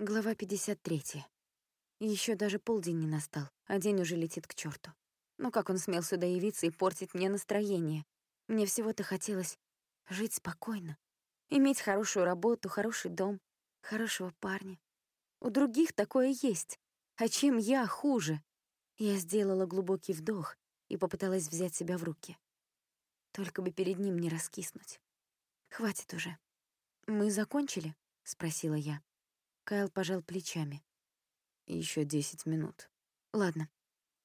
Глава 53. Еще даже полдень не настал, а день уже летит к черту. Ну как он смел сюда явиться и портить мне настроение? Мне всего-то хотелось жить спокойно, иметь хорошую работу, хороший дом, хорошего парня. У других такое есть. А чем я хуже? Я сделала глубокий вдох и попыталась взять себя в руки. Только бы перед ним не раскиснуть. Хватит уже. «Мы закончили?» — спросила я. Кайл пожал плечами. Еще десять минут. Ладно.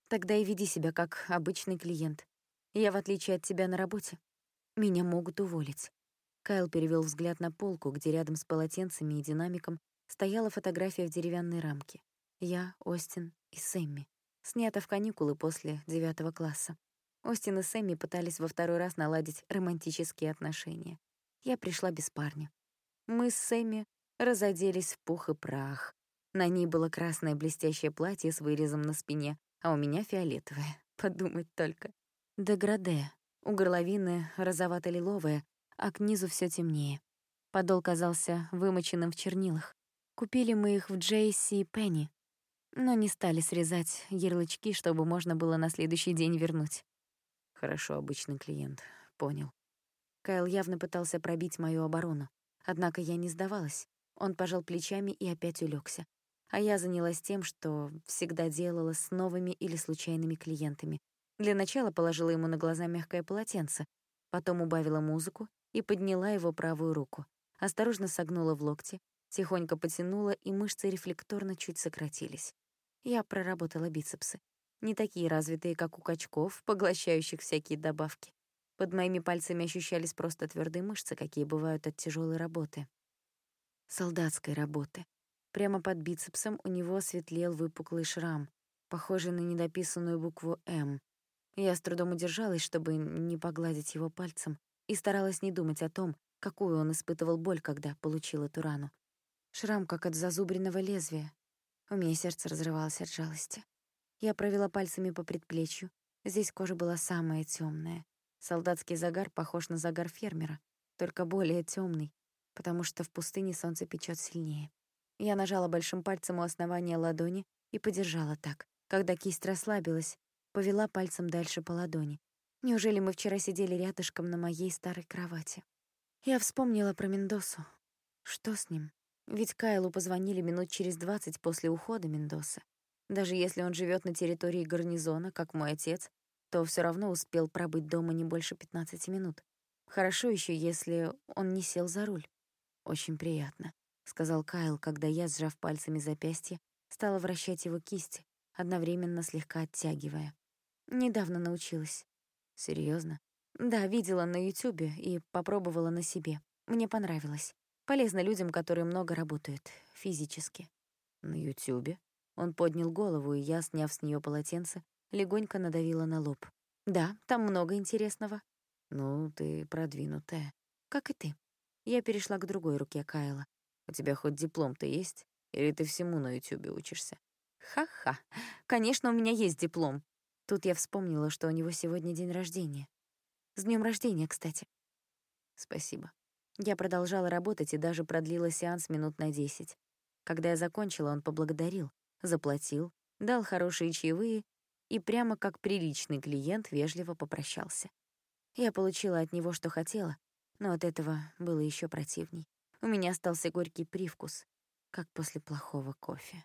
Тогда и веди себя как обычный клиент. Я, в отличие от тебя, на работе. Меня могут уволить. Кайл перевел взгляд на полку, где рядом с полотенцами и динамиком стояла фотография в деревянной рамке. Я, Остин и Сэмми. Снято в каникулы после девятого класса. Остин и Сэмми пытались во второй раз наладить романтические отношения. Я пришла без парня. Мы с Сэмми разоделись в пух и прах. На ней было красное блестящее платье с вырезом на спине, а у меня фиолетовое. Подумать только. Деграде. У горловины розовато-лиловое, а к низу все темнее. Подол казался вымоченным в чернилах. Купили мы их в Джейси Пенни, но не стали срезать ярлычки, чтобы можно было на следующий день вернуть. Хорошо, обычный клиент. Понял. Кайл явно пытался пробить мою оборону. Однако я не сдавалась. Он пожал плечами и опять улегся. А я занялась тем, что всегда делала с новыми или случайными клиентами. Для начала положила ему на глаза мягкое полотенце, потом убавила музыку и подняла его правую руку. Осторожно согнула в локте, тихонько потянула, и мышцы рефлекторно чуть сократились. Я проработала бицепсы. Не такие развитые, как у качков, поглощающих всякие добавки. Под моими пальцами ощущались просто твердые мышцы, какие бывают от тяжелой работы солдатской работы. Прямо под бицепсом у него светлел выпуклый шрам, похожий на недописанную букву «М». Я с трудом удержалась, чтобы не погладить его пальцем, и старалась не думать о том, какую он испытывал боль, когда получил эту рану. Шрам, как от зазубренного лезвия. У меня сердце разрывалось от жалости. Я провела пальцами по предплечью. Здесь кожа была самая темная. Солдатский загар похож на загар фермера, только более темный, потому что в пустыне солнце печет сильнее. Я нажала большим пальцем у основания ладони и подержала так. Когда кисть расслабилась, повела пальцем дальше по ладони. Неужели мы вчера сидели рядышком на моей старой кровати? Я вспомнила про Мендосу. Что с ним? Ведь Кайлу позвонили минут через двадцать после ухода Мендоса. Даже если он живет на территории гарнизона, как мой отец, то все равно успел пробыть дома не больше 15 минут. Хорошо еще, если он не сел за руль. «Очень приятно», — сказал Кайл, когда я, сжав пальцами запястье, стала вращать его кисти, одновременно слегка оттягивая. «Недавно научилась». Серьезно? «Да, видела на Ютубе и попробовала на себе. Мне понравилось. Полезно людям, которые много работают, физически». «На Ютубе?» Он поднял голову, и я, сняв с нее полотенце, легонько надавила на лоб. «Да, там много интересного». «Ну, ты продвинутая. Как и ты». Я перешла к другой руке Кайла. «У тебя хоть диплом-то есть? Или ты всему на Ютубе учишься?» «Ха-ха! Конечно, у меня есть диплом!» Тут я вспомнила, что у него сегодня день рождения. С днем рождения, кстати. Спасибо. Я продолжала работать и даже продлила сеанс минут на десять. Когда я закончила, он поблагодарил, заплатил, дал хорошие чаевые и прямо как приличный клиент вежливо попрощался. Я получила от него, что хотела, но от этого было еще противней. У меня остался горький привкус, как после плохого кофе.